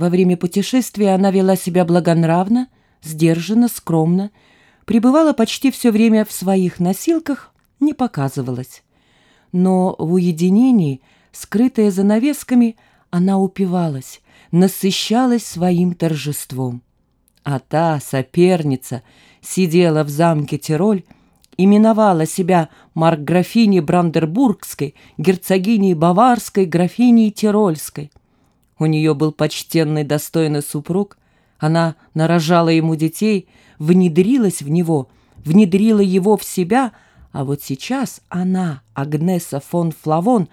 Во время путешествия она вела себя благонравно, сдержанно, скромно, пребывала почти все время в своих носилках, не показывалась. Но в уединении, скрытая занавесками, она упивалась, насыщалась своим торжеством. А та соперница сидела в замке Тироль, именовала себя маркграфиней Брандербургской, герцогиней Баварской, графиней Тирольской. У нее был почтенный достойный супруг, она нарожала ему детей, внедрилась в него, внедрила его в себя, а вот сейчас она, Агнеса фон Флавон,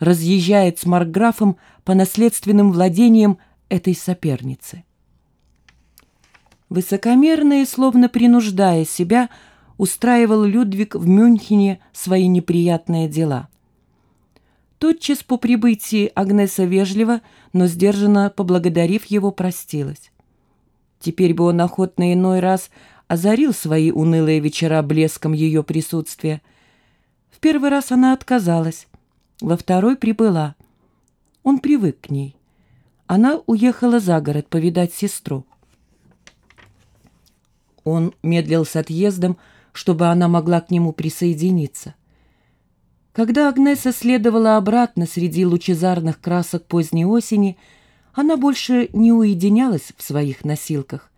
разъезжает с Маркграфом по наследственным владениям этой соперницы. Высокомерно и словно принуждая себя, устраивал Людвиг в Мюнхене свои неприятные дела. Тотчас по прибытии Агнеса вежливо, но сдержанно поблагодарив его, простилась. Теперь бы он охотно иной раз озарил свои унылые вечера блеском ее присутствия. В первый раз она отказалась, во второй прибыла. Он привык к ней. Она уехала за город повидать сестру. Он медлил с отъездом, чтобы она могла к нему присоединиться. Когда Агнеса следовала обратно среди лучезарных красок поздней осени, она больше не уединялась в своих носилках.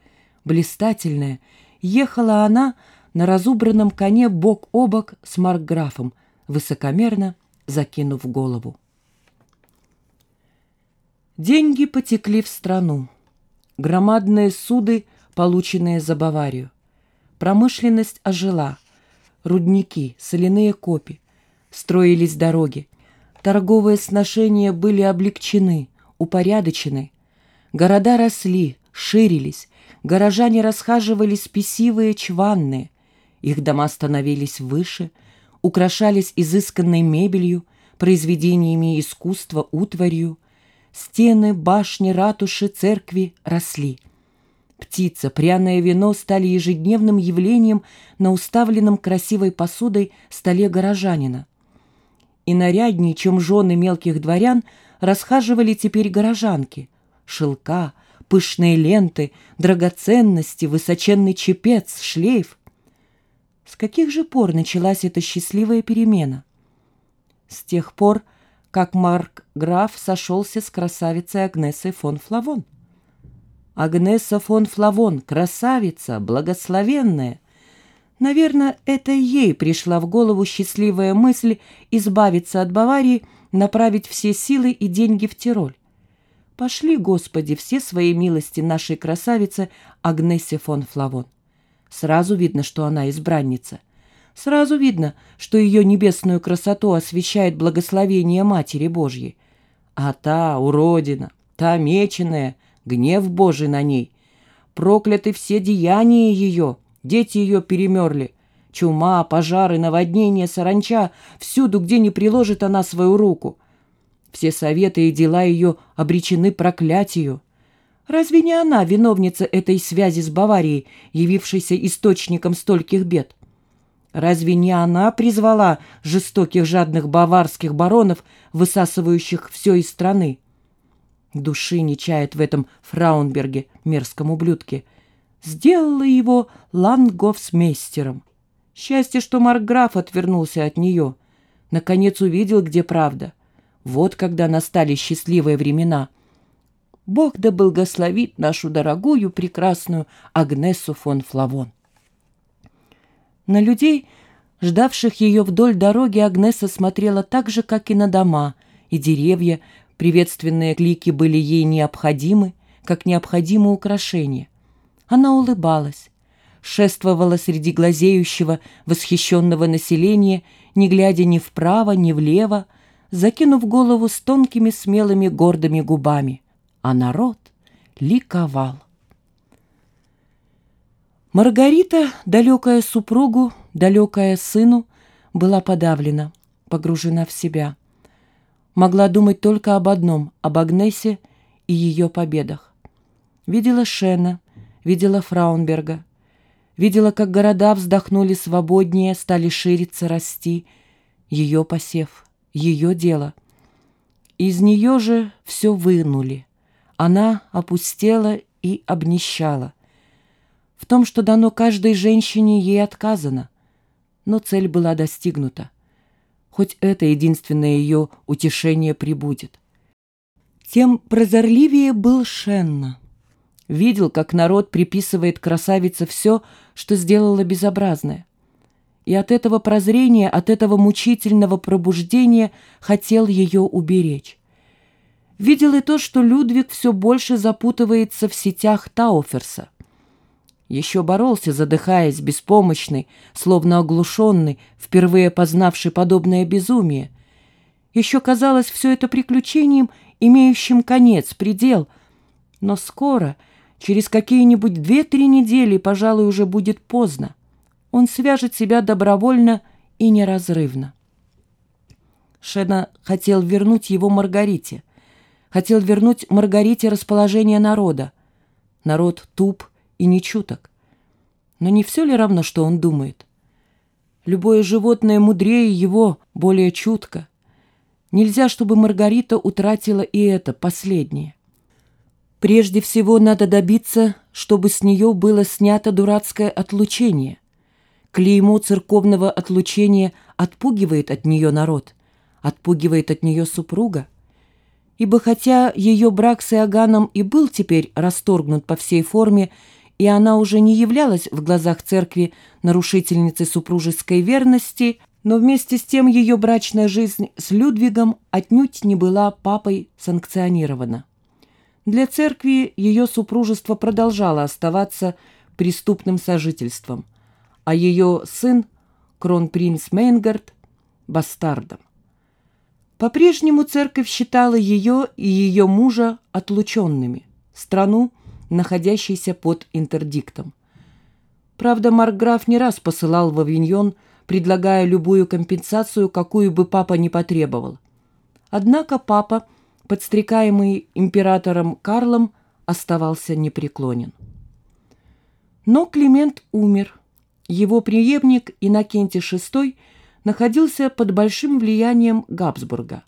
Блистательная, ехала она на разубранном коне бок о бок с Маркграфом, высокомерно закинув голову. Деньги потекли в страну. Громадные суды, полученные за Баварию. Промышленность ожила. Рудники, соляные копи. Строились дороги. Торговые сношения были облегчены, упорядочены. Города росли, ширились. Горожане расхаживали спесивые, чванные. Их дома становились выше, украшались изысканной мебелью, произведениями искусства, утварью. Стены, башни, ратуши, церкви росли – Птица, пряное вино стали ежедневным явлением на уставленном красивой посудой столе горожанина. И наряднее, чем жены мелких дворян, расхаживали теперь горожанки. Шелка, пышные ленты, драгоценности, высоченный чепец, шлейф. С каких же пор началась эта счастливая перемена? С тех пор, как Марк Граф сошелся с красавицей Агнесой фон Флавон. Агнеса фон Флавон, красавица, благословенная. Наверное, это ей пришла в голову счастливая мысль избавиться от Баварии, направить все силы и деньги в Тироль. Пошли, Господи, все свои милости нашей красавице Агнесе фон Флавон. Сразу видно, что она избранница. Сразу видно, что ее небесную красоту освещает благословение Матери Божьей. А та уродина, та меченая — гнев Божий на ней. Прокляты все деяния ее, дети ее перемерли. Чума, пожары, наводнения, саранча, всюду, где не приложит она свою руку. Все советы и дела ее обречены проклятию. Разве не она виновница этой связи с Баварией, явившейся источником стольких бед? Разве не она призвала жестоких жадных баварских баронов, высасывающих все из страны? Души не чает в этом Фраунберге, мерзком ублюдке. Сделала его лангофсмейстером. Счастье, что Маркграф отвернулся от нее. Наконец увидел, где правда. Вот когда настали счастливые времена. Бог да благословит нашу дорогую, прекрасную Агнесу фон Флавон. На людей, ждавших ее вдоль дороги, Агнеса смотрела так же, как и на дома и деревья, Приветственные клики были ей необходимы, как необходимо украшение. Она улыбалась, шествовала среди глазеющего, восхищенного населения, не глядя ни вправо, ни влево, закинув голову с тонкими, смелыми, гордыми губами. А народ ликовал. Маргарита, далекая супругу, далекая сыну, была подавлена, погружена в себя могла думать только об одном — об Агнесе и ее победах. Видела Шена, видела Фраунберга, видела, как города вздохнули свободнее, стали шириться, расти. Ее посев, ее дело. Из нее же все вынули. она опустела и обнищала. В том, что дано каждой женщине, ей отказано. Но цель была достигнута. Хоть это единственное ее утешение прибудет. Тем прозорливее был Шенна. Видел, как народ приписывает красавице все, что сделала безобразное. И от этого прозрения, от этого мучительного пробуждения хотел ее уберечь. Видел и то, что Людвиг все больше запутывается в сетях Тауферса. Еще боролся, задыхаясь, беспомощный, словно оглушенный, впервые познавший подобное безумие. Еще казалось все это приключением, имеющим конец, предел. Но скоро, через какие-нибудь две-три недели, пожалуй, уже будет поздно. Он свяжет себя добровольно и неразрывно. Шена хотел вернуть его Маргарите. Хотел вернуть Маргарите расположение народа. Народ туп, и нечуток. Но не все ли равно, что он думает? Любое животное мудрее его, более чутко. Нельзя, чтобы Маргарита утратила и это, последнее. Прежде всего надо добиться, чтобы с нее было снято дурацкое отлучение. Клеймо церковного отлучения отпугивает от нее народ, отпугивает от нее супруга. Ибо хотя ее брак с Иоганном и был теперь расторгнут по всей форме и она уже не являлась в глазах церкви нарушительницей супружеской верности, но вместе с тем ее брачная жизнь с Людвигом отнюдь не была папой санкционирована. Для церкви ее супружество продолжало оставаться преступным сожительством, а ее сын, кронпринц Мейнгард, бастардом. По-прежнему церковь считала ее и ее мужа отлученными. Страну находящийся под интердиктом. Правда, Маркграф не раз посылал в Авиньон, предлагая любую компенсацию, какую бы папа не потребовал. Однако папа, подстрекаемый императором Карлом, оставался непреклонен. Но Климент умер. Его преемник Иннокентий VI находился под большим влиянием Габсбурга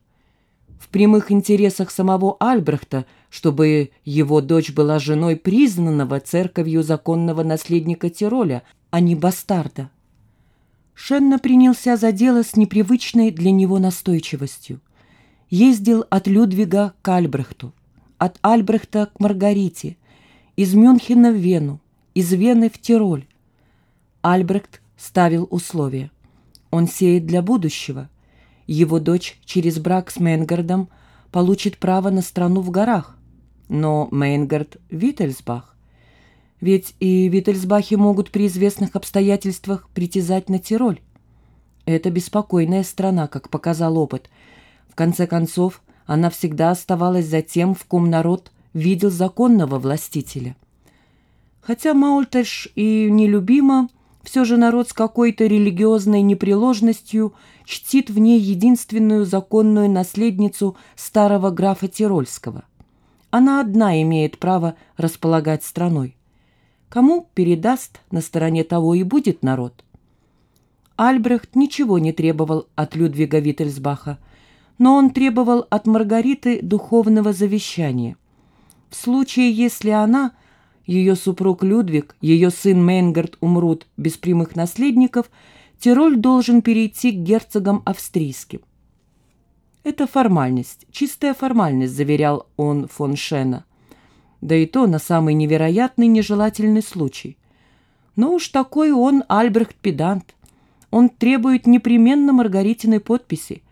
в прямых интересах самого Альбрехта, чтобы его дочь была женой признанного церковью законного наследника Тироля, а не бастарда. Шенна принялся за дело с непривычной для него настойчивостью. Ездил от Людвига к Альбрехту, от Альбрехта к Маргарите, из Мюнхена в Вену, из Вены в Тироль. Альбрехт ставил условия. Он сеет для будущего – его дочь через брак с Мейнгардом получит право на страну в горах. Но Мейнгард – Виттельсбах. Ведь и Виттельсбахи могут при известных обстоятельствах притязать на Тироль. Это беспокойная страна, как показал опыт. В конце концов, она всегда оставалась за тем, в ком народ видел законного властителя. Хотя Маультеш и нелюбима, все же народ с какой-то религиозной непреложностью чтит в ней единственную законную наследницу старого графа Тирольского. Она одна имеет право располагать страной. Кому передаст, на стороне того и будет народ. Альбрехт ничего не требовал от Людвига Виттельсбаха, но он требовал от Маргариты духовного завещания. В случае, если она – ее супруг Людвиг, ее сын Мейнгард умрут без прямых наследников, Тироль должен перейти к герцогам австрийским. «Это формальность, чистая формальность», — заверял он фон Шена. Да и то на самый невероятный нежелательный случай. Но уж такой он Альбрехт-педант. Он требует непременно Маргаритиной подписи.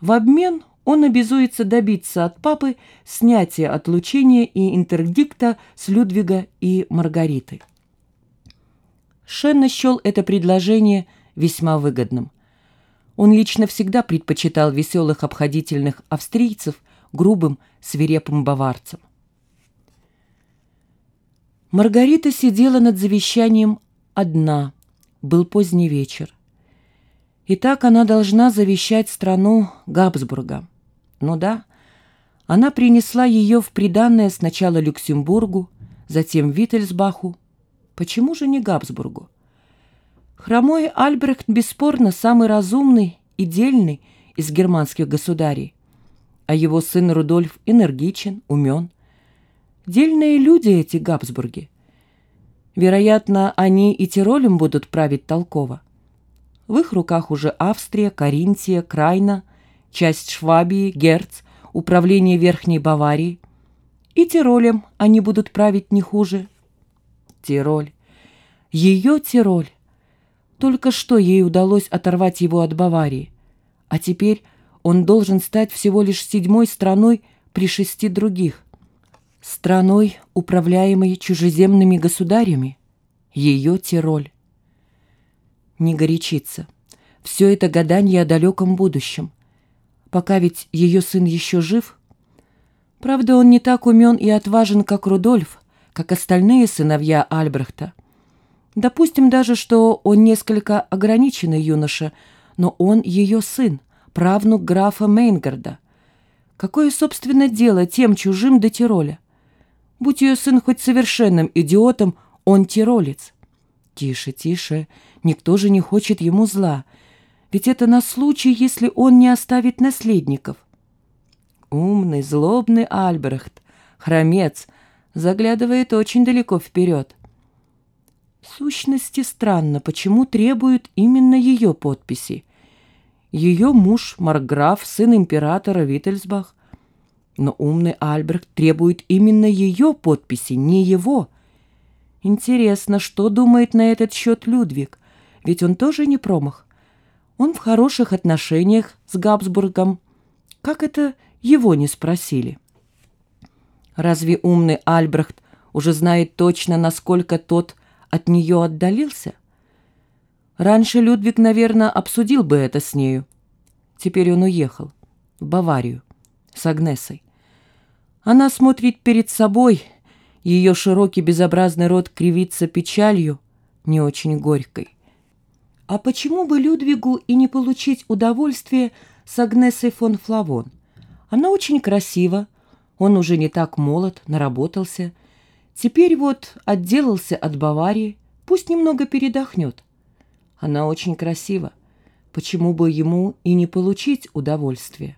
В обмен он обязуется добиться от папы снятия отлучения и интердикта с Людвига и Маргариты. Шен счел это предложение весьма выгодным. Он лично всегда предпочитал веселых обходительных австрийцев грубым, свирепым баварцам. Маргарита сидела над завещанием одна. Был поздний вечер. И так она должна завещать страну Габсбурга. Ну да, она принесла ее в приданное сначала Люксембургу, затем Виттельсбаху. Почему же не Габсбургу? Хромой Альбрехт бесспорно самый разумный и дельный из германских государей, а его сын Рудольф энергичен, умен. Дельные люди эти Габсбурги. Вероятно, они и Тиролем будут править толково. В их руках уже Австрия, Каринтия, Крайна, часть Швабии, Герц, управление Верхней Баварии. И Тиролем они будут править не хуже. Тироль. Ее Тироль. Только что ей удалось оторвать его от Баварии. А теперь он должен стать всего лишь седьмой страной при шести других. Страной, управляемой чужеземными государями. Ее Тироль. Не горячиться. Все это гадание о далеком будущем. Пока ведь ее сын еще жив. Правда, он не так умен и отважен, как Рудольф, как остальные сыновья Альбрехта. Допустим даже, что он несколько ограниченный юноша, но он ее сын, правнук графа Мейнгарда. Какое, собственно, дело тем чужим до Тироля? Будь ее сын хоть совершенным идиотом, он тиролец. Тише, тише, никто же не хочет ему зла. Ведь это на случай, если он не оставит наследников. Умный, злобный Альбрехт, хромец, заглядывает очень далеко вперед. В сущности, странно, почему требуют именно ее подписи. Ее муж, Марграф, сын императора Виттельсбах. Но умный Альбрехт требует именно ее подписи, не его – Интересно, что думает на этот счет Людвиг, ведь он тоже не промах. Он в хороших отношениях с Габсбургом. Как это его не спросили? Разве умный Альбрехт уже знает точно, насколько тот от нее отдалился? Раньше Людвиг, наверное, обсудил бы это с нею. Теперь он уехал в Баварию с Агнесой. Она смотрит перед собой ее широкий безобразный рот кривится печалью, не очень горькой. А почему бы Людвигу и не получить удовольствие с Агнесой фон Флавон? Она очень красива, он уже не так молод, наработался. Теперь вот отделался от Баварии, пусть немного передохнет. Она очень красива, почему бы ему и не получить удовольствие?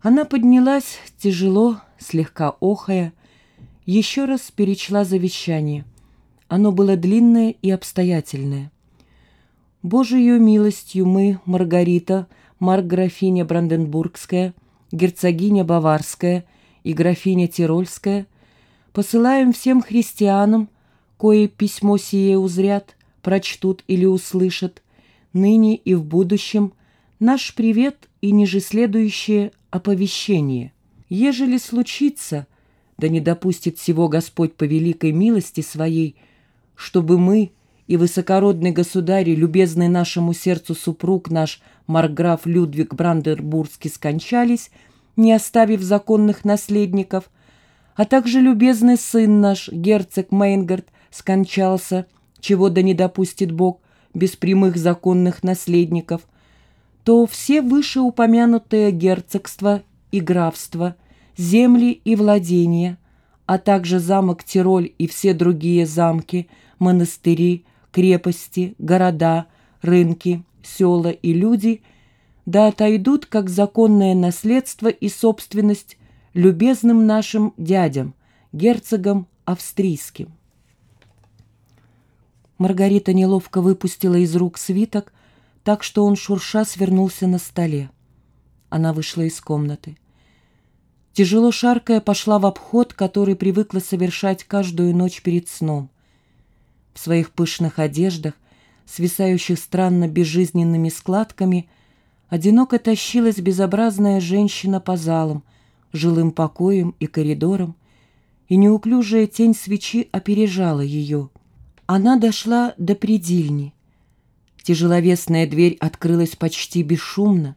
Она поднялась тяжело, слегка охая, еще раз перечла завещание. Оно было длинное и обстоятельное. «Божию милостью мы, Маргарита, Марк-графиня Бранденбургская, герцогиня Баварская и графиня Тирольская, посылаем всем христианам, кое письмо сие узрят, прочтут или услышат, ныне и в будущем, наш привет и ниже следующее оповещение. Ежели случится, да не допустит всего Господь по великой милости своей, чтобы мы и высокородный государь, любезный нашему сердцу супруг наш, марграф Людвиг Брандербургский, скончались, не оставив законных наследников, а также любезный сын наш, герцог Мейнгард, скончался, чего да не допустит Бог, без прямых законных наследников, то все вышеупомянутые герцогства и графства – земли и владения, а также замок Тироль и все другие замки, монастыри, крепости, города, рынки, села и люди, да отойдут как законное наследство и собственность любезным нашим дядям, герцогам австрийским. Маргарита неловко выпустила из рук свиток, так что он шурша свернулся на столе. Она вышла из комнаты. Тяжело шаркая пошла в обход, который привыкла совершать каждую ночь перед сном. В своих пышных одеждах, свисающих странно безжизненными складками, одиноко тащилась безобразная женщина по залам, жилым покоям и коридорам, и неуклюжая тень свечи опережала ее. Она дошла до предельни. Тяжеловесная дверь открылась почти бесшумно,